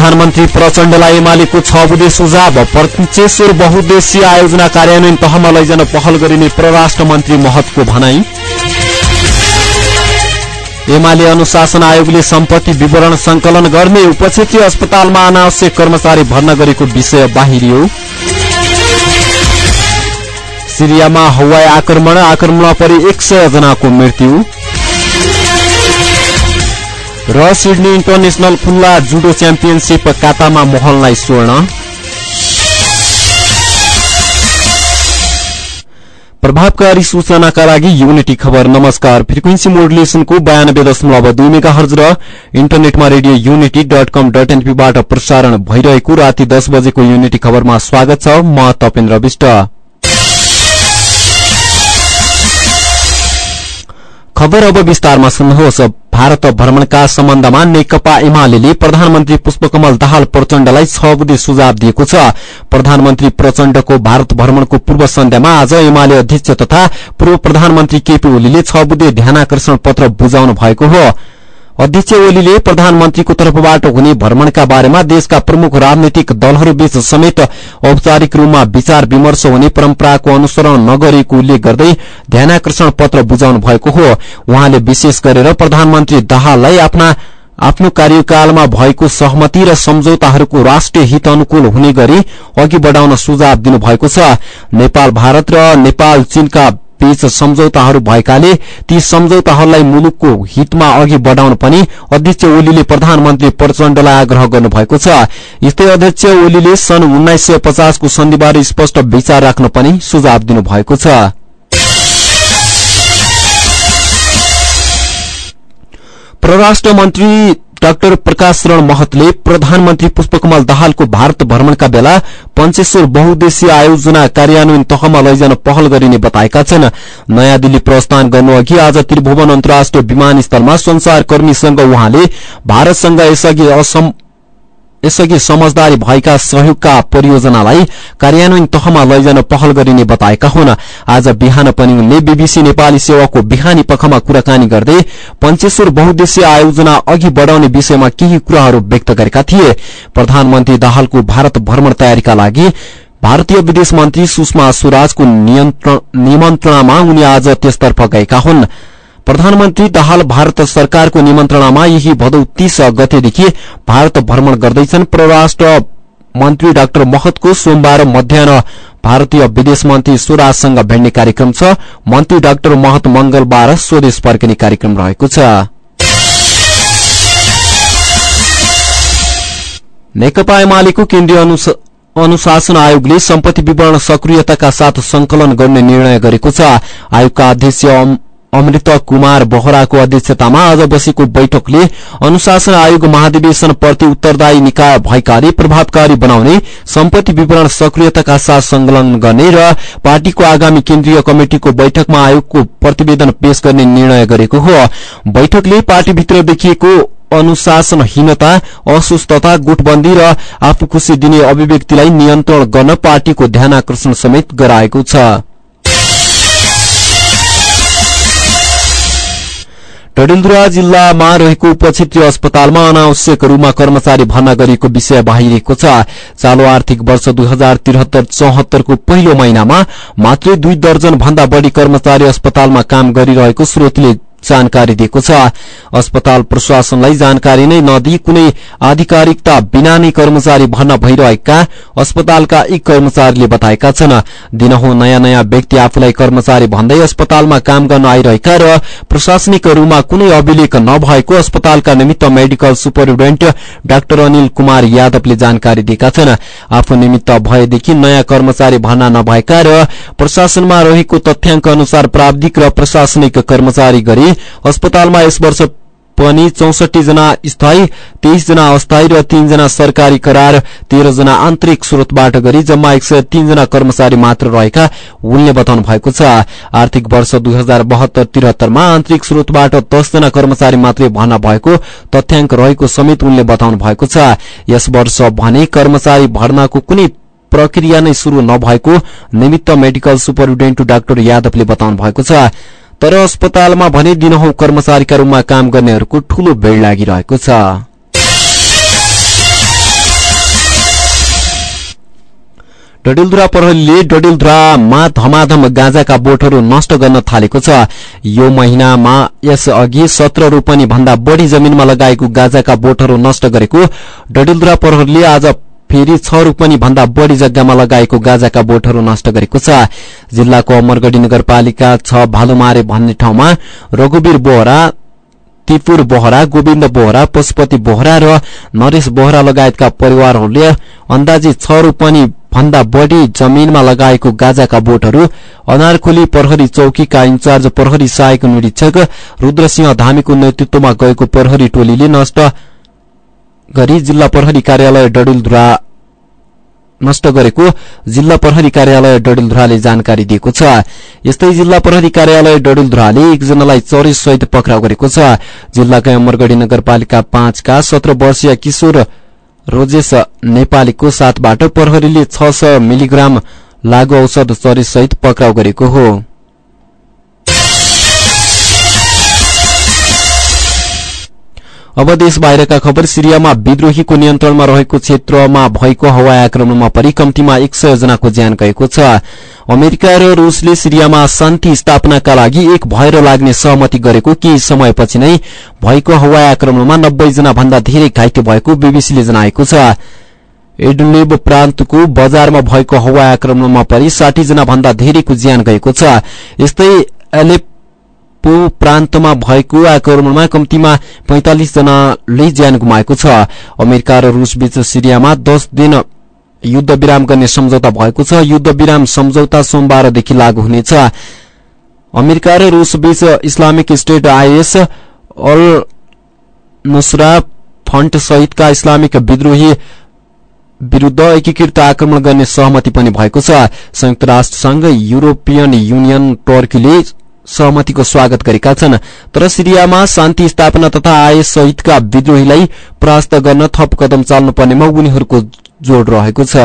प्रधानमन्त्री प्रचण्डलाई एमालेको छ बुधे सुझाव पञ्चेश्वर बहुद्देशीय आयोजना कार्यान्वयन तहमा लैजान पहल गरिने परराष्ट्र मन्त्री महतको भनाई। एमाले अनुशासन आयोगले सम्पत्ति विवरण संकलन गर्ने उपक्षेत्रीय अस्पतालमा अनावश्यक कर्मचारी भर्ना गरेको विषय बाहिरियो। सिरियामा हवाई आक्रमण आक्रमणमा परि एक सय जनाको मृत्यु। र सिडनी इन्टरनेशनल खुल्ला जुडो च्याम्पियनशीप कातामा मोहनलाई स्वर्ण प्रभावकारी सूचनाका लागि युनिटी खबर नमस्कार। फ्रिक्वेन्सी मोडुलेसनको बयानब्बे दशमलव दुई मेगा हर्ज र इन्टरनेटमा radio unity dot com dot एनपीबाट प्रसारण भइरहेको राति दस बजेको युनिटी खबरमा स्वागत छ। म तपेन्द्र विष्ट। खबर अब विस्तारमा सुन्नुहोस्। भारत भ्रमणका सम्बन्धमा नेकपा एमाले प्रधानमन्त्री पुष्पकमल दाहाल प्रचण्डलाई छ बुधे सुझाव दिएको छ। प्रधानमन्त्री प्रचण्डको भारत भ्रमणको पूर्व सन्ध्यामा आज एमाले अध्यक्ष तथा पूर्व प्रधानमन्त्री केपी ओलीले छ बुधे ध्यानाकर्षण पत्र बुझाउनु भएको हो। अध्यक्ष ओलीले प्रधानमन्त्रीको तर्फबाट हुने भ्रमणका बारेमा देशका प्रमुख राजनैतिक दलहरूबीच समेत औपचारिक रूपमा विचार विमर्श हुने परम्पराको अनुसरण नगरेको उल्लेख गर्दै ध्यानाकर्षण पत्र बुझाउनु भएको हो। उहाँले विशेष गरेर प्रधानमन्त्री दाहाललाई आफ्ना आफ्नो कार्यकालमा भएको सहमति र सम्झौताहरूको राष्ट्रिय हित अनुकूल हुने गरी अघि बढ़ाउन सुझाव दिनुभएको छ। नेपाल भारत र नेपाल चीनका बीच सम्झौताहरू भएकाले ती सम्झौताहरूलाई मुलुकको हितमा अघि बढ़ाउन पनि अध्यक्ष ओलीले प्रधानमन्त्री प्रचण्डलाई आग्रह गर्नुभएको छ। यस्तै अध्यक्ष ओलीले सन् उन्नाइस सय पचासको सन्धिबारे स्पष्ट विचार राख्न पनि सुझाव दिनुभएको छ। परराष्ट्र मन्त्री डाक्टर प्रकाश शरण महतले प्रधानमन्त्री पुष्पकमल दाहालको भारत भ्रमणका बेला पञ्चेश्वर बहुद्देशीय आयोजना कार्यान्वयन तहमा लैजान पहल गरिने बताएका छन्। नयाँ दिल्ली प्रस्थान गर्नु अघि आज त्रिभुवन अन्तर्राष्ट्रिय विमानस्थलमा संसारकर्मीसँग उहाँले भारतसँग यसअघि यसअघि समझदारी भएका सहयोगका परियोजनालाई कार्यान्वयन तहमा लैजान पहल गरिने बताएका हुन्। आज बिहान पनि उनले बीबीसी नेपाली सेवाको बिहानी पखमा कुराकानी गर्दै पञ्चेश्वर बहुद्देश्य आयोजना अघि बढ़ाउने विषयमा केही कुराहरू व्यक्त गरेका थिए। प्रधानमन्त्री दाहालको भारत भ्रमण तयारीका लागि भारतीय विदेश मन्त्री सुषमा स्वराजको निमन्त्रणामा उनी आज त्यसतर्फ गएका हुन्। प्रधानमन्त्री दाहाल भारत सरकारको निमन्त्रणामा यही भदौ तीस गतेदेखि भारत भ्रमण गर्दैछन्। परराष्ट्र मन्त्री डाक्टर महतको सोमबार मध्याह भारतीय विदेश मन्त्री स्वराजसँग भेट्ने कार्यक्रम छ। मन्त्री डाक्टर महत मंगलबार स्वदेश फर्किने कार्यक्रम रहेको छ। नेकपा एमालेको केन्द्रीय अनुशासन आयोगले सम्पत्ति विवरण सक्रियताका साथ संकलन गर्ने निर्णय गरेको छ। आयोगका अध्यक्ष अमृत कुमार बोहराको अध्यक्षतामा आज बसेको बैठकले अनुशासन आयोग महाधिवेशन प्रति उत्तरदायी निकाय भएकाले प्रभावकारी बनाउने सम्पत्ति विवरण सक्रियताका साथ संकलन गर्ने र पार्टीको आगामी केन्द्रीय कमिटिको बैठकमा आयोगको प्रतिवेदन पेश गर्ने निर्णय गरेको हो। बैठकले पार्टीभित्र देखिएको अनुशासनहीनता असुस्थता गुटबन्दी र आफू खुशी दिने अभिव्यक्तिलाई नियन्त्रण गर्न पार्टीको ध्यान आकर्षण समेत गराएको छ। डडेलधुरा जिल्लामा रहेको उपक्षेत्रीय अस्पतालमा अनावश्यक रूपमा कर्मचारी भर्ना गरिएको विषय बाहिरिएको छ। चालु आर्थिक वर्ष दुई हजार त्रिहत्तर चौहत्तरको पहिलो महिनामा मात्रै दुई दर्जन भन्दा बढ़ी कर्मचारी अस्पतालमा काम गरिरहेको स्रोतले जानकारी दिएको छ। अस्पताल प्रशासनलाई जानकारी नै नदिई कुनै आधिकारिकता बिना नै कर्मचारी भर्ना भइरहेका अस्पतालका एक कर्मचारीले बताएका छन्। दिनहौ नयाँ नयाँ व्यक्ति आफूलाई कर्मचारी भन्दै अस्पतालमा काम गर्न आइरहेका र प्रशासनिक रूपमा कुनै अभिलेख नभएको अस्पतालका निमित्त medical superintendent doctor Anil Kumar यादवले जानकारी दिएका छन्। आफू निमित्त भएदेखि नयाँ कर्मचारी भर्ना नभएका र प्रशासनमा रहेको तथ्याङ्क अनुसार प्राविधिक र प्रशासनिक कर्मचारी गरी अस्पतालमा यस वर्ष पनि चौसठी जना स्थायी तेइस जना अस्थायी र तीनजना सरकारी करार तेह्र जना आन्तरिक स्रोतबाट गरी जम्मा एक सय तीनजना कर्मचारी मात्र रहेका उनले बताउनु भएको छ। आर्थिक वर्ष दुई हजार बहत्तर त्रिहत्तरमा आन्तरिक स्रोतबाट दसजना कर्मचारी मात्रै भर्ना भएको तथ्याङ्क रहेको समेत उनले बताउनु भएको छ। यस वर्ष भने कर्मचारी भर्नाको कुनै प्रक्रिया नै शुरू नभएको निमित्त मेडिकल सुपरिन्टेण्डेन्ट डाक्टर यादवले बताउनु भएको छ। तर अस्पतालमा भने दिनहौ कर्मचारीका रूपमा काम गर्नेहरूको ठूलो भेड़ लागिरहेको छ। डडेलधुरा प्रहरीले डडेलधुरामा धमाधम गाँजाका बोटहरू नष्ट गर्न थालेको छ। यो महिनामा यसअघि सत्र रोपनी भन्दा बढ़ी जमीनमा लगाएको गाँजाका बोटहरू नष्ट गरेको डडेलधुरा प्रहरीले आज फेरि छ रोपनी भन्दा बढ़ी जग्गामा लगाएको गाँजाका बोटहरू नष्ट गरेको छ। जिल्लाको अमरगढ़ी नगरपालिका छ भालुमारे भन्ने ठाउँमा रघुवीर बोहरा तिपुर बोहरा गोविन्द बोहरा पशुपति बोहरा र नरेश बोहरा लगायतका परिवारहरूले अन्दाजी छ रोपनी भन्दा बढ़ी जमीनमा लगाएको गाजाका बोटहरू अनारखोली प्रहरी चौकीका इन्चार्ज प्रहरी सहायक निरीक्षक रूद्रसिंह धामीको नेतृत्वमा गएको प्रहरी टोलीले नष्ट गरी जिल्ला प्रहरी कार्यालय डडेलधुरा नष्ट गरेको जिल्ला प्रहरी कार्यालय डडेलधुराले जानकारी दिएको छ। यस्तै जिल्ला प्रहरी कार्यालय डडेलधुराले एकजनालाई चौरी सहित पक्राउ गरेको छ। जिल्लाकै अमरगढ़ी नगरपालिका पाँचका सत्र वर्षीय किशोर रोजेश नेपालीको साथबाट प्रहरीले छ सय मिलिग्राम लागू औषध चरी सहित पक्राउ गरेको हो। अब देश बाहिरका खबर सिरियामा विद्रोहीको नियन्त्रणमा रहेको क्षेत्रमा भएको हवाई आक्रमणमा परि कम्तीमा एक सय जनाको ज्यान गएको छ। अमेरिका र रूसले सिरियामा शान्ति स्थापनाका लागि एक भएर लाग्ने सहमति गरेको केही समयपछि नै भएको हवाई आक्रमणमा नब्बे जना भन्दा धेरै घाइते भएको बीबीसीले जनाएको छ। एडलेब प्रान्तको बजारमा भएको हवाई आक्रमणमा परि साठी जना भन्दा धेरैको ज्यान गएको छ। यस्तै पो प्रान्तमा भएको आक्रमणमा कम्तीमा पैंतालिस जनाले ज्यान गुमाएको छ। अमेरिका र रूसबीच सिरियामा दश दिन युद्ध विराम गर्ने सम्झौता भएको छ। युद्ध विराम सम्झौता सोमबारदेखि लागू हुनेछ। अमेरिका र रूसबीच Islamic State IS Al Nusra front सहितका Islamic विद्रोही विरूद्ध एकीकृत आक्रमण गर्ने सहमति पनि भएको छ। संयुक्त राष्ट्र संघ युरोपियन युनियन टर्कीले सहमतिको स्वागत गरेका छन्। तर सिरियामा शान्ति स्थापना तथा आय सहितका विद्रोहीलाई परास्त गर्न थप कदम चाल्नुपर्नेमा उनीहरूको जोड़ रहेको छ।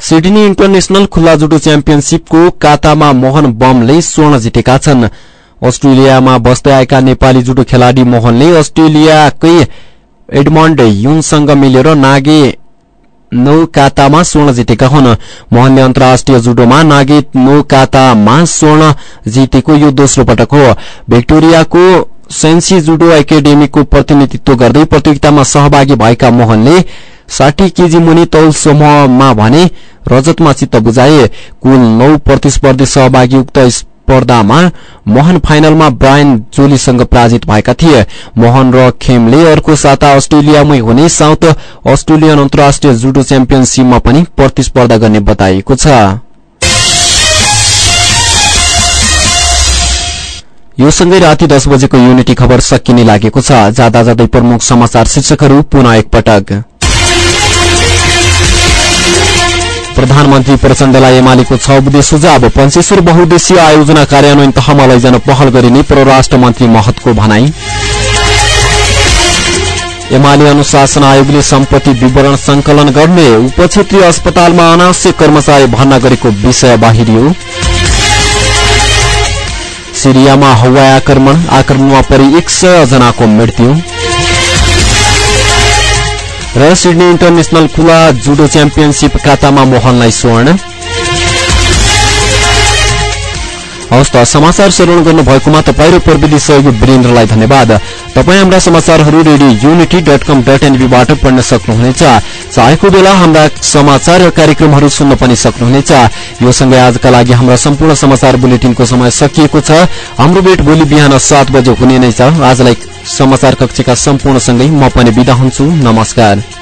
सिडनी इन्टरनेशनल खुल्ला जुडो च्याम्पियनशीपको कातामा मोहन बमले स्वर्ण जितेका छन्। अस्ट्रेलियामा बस्दै आएका नेपाली जुडो खेलाड़ी मोहनले अस्ट्रेलियाकै एडमण्ड युनसँग मिलेर नागे नौ कातामा स्वर्ण जितेका हुन्। मोहनले अन्तर्राष्ट्रिय जुडोमा नागित नौ कातामा स्वर्ण जितेको यो दोस्रो पटक हो। भिक्टोरियाको सेन्सी जुडो एकाडेमीको प्रतिनिधित्व गर्दै प्रतियोगितामा सहभागी भएका मोहनले साठी केजी मुनि तौल समूहमा भने रजतमा चित्त बुझाए। कुल नौ प्रतिस्पर्धी सहभागी उक्त स्पर्धामा मोहन फाइनलमा ब्रायन जोलीसँग पराजित भएका थिए। मोहन र खेमले अर्को साता अस्ट्रेलियामै हुने साउथ अस्ट्रेलियन अन्तर्राष्ट्रिय जुडो च्याम्पियनशीपमा पनि प्रतिस्पर्धा गर्ने बताइएको छ। यो सँगै राति दस बजेको युनिटी खबर सकिने लागेको छ। जाँदा जाँदै प्रमुख समाचार शीर्षकहरू पुनः एकपटक प्रधानमन्त्री प्रचण्डलाई एमालेको छ बुधे सुझाव पञ्चेश्वर बहुद्देशीय आयोजना कार्यान्वयन तहमा लैजान पहल गरिने परराष्ट्र मन्त्री महतको भनाई। एमाले अनुशासन आयोगले सम्पत्ति विवरण संकलन गर्ने उपक्षेत्रीय अस्पतालमा अनावश्यक कर्मचारी भर्ना गरेको विषय बाहिरियो। सिरियामा हवाई आक्रमण आक्रमणमा परि एक सय जनाको मृत्यु। र सिडनी इन्टरनेशनल खुला जुडो च्याम्पियनशीप कातामा मोहनलाई स्वर्ण हवस् त समाचार श्रवण गर्नुभएकोमा तपाईँ र प्रविधि सहयोगी वीरेन्द्रलाई धन्यवाद। तपाईँ हाम्रा समाचारहरू radio unity dot com dot एनबीबाट पढ्न सक्नुहुनेछ। चाहेको बेला हाम्रा समाचार र कार्यक्रमहरू सुन्न पनि सक्नुहुनेछ। यो सँगै आजका लागि हाम्रा सम्पूर्ण समाचार बुलेटिनको समय सकिएको छ। हाम्रो भेट भोलि बिहान सात बजे हुने नै छ। आजलाई समाचार कक्षका सम्पूर्णसँगै म पनि विदा हुन्छु। नमस्कार।